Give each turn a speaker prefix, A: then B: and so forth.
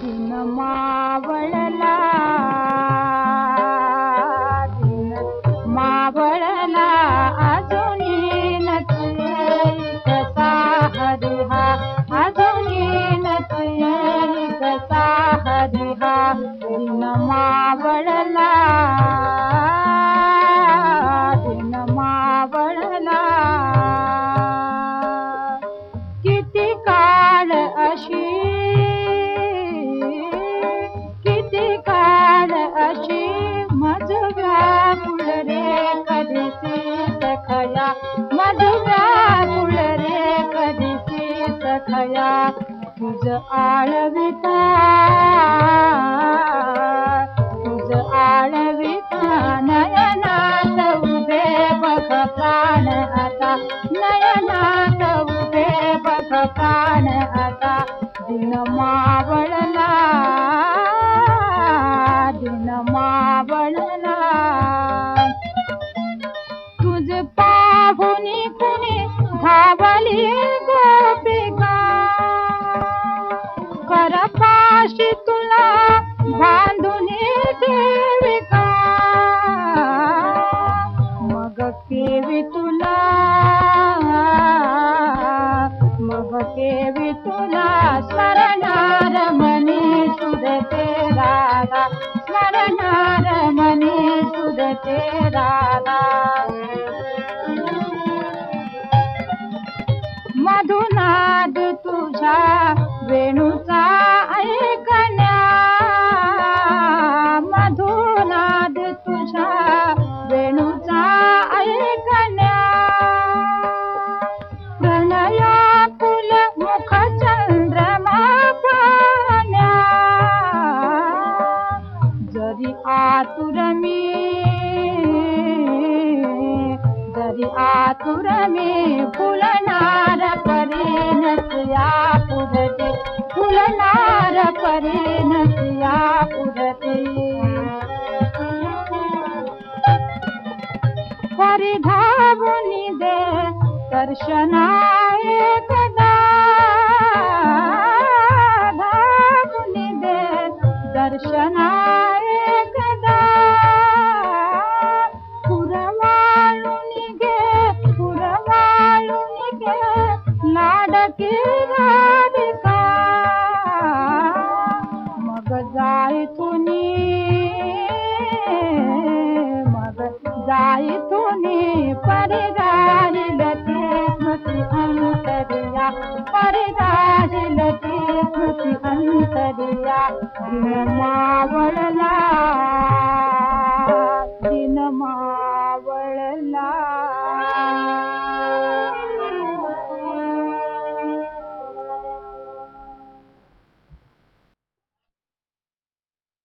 A: दिन मावळला दिन मावळला नचये कसा हरिहा अजूनी कसा हरिहा दिन मावळला सखया मज व्याकुळ रे कधीची सखया तुझ आळविता तुझ आळविता नयनात उभे बघ प्राण आता नयनात उभे बघ प्राण आता दिन मावळला पाहुनी कुणी धावली गोपिका करपाशी तुला बांधून ठेविका मग केवी तुला मग केवी तुला स्मरणार मनी सुधते राधा. स्मरणार मनी सुधते राधा. नाद तुझ्या वेणूचा ऐकण्या. मधुनाद तुझ्या वेणूचा ऐकण्या. प्रणया कुल मुख चंद्रमा जरी आतुर मी जरी आतुर मी फुलनार फुलनार परीनस पुरते पुढते परिधावुनी दे दर्शना एकदा दे दर्शना एकदा गे पुरवाळुनी गे लाडकी परिारी देसी परिदारी देतीआ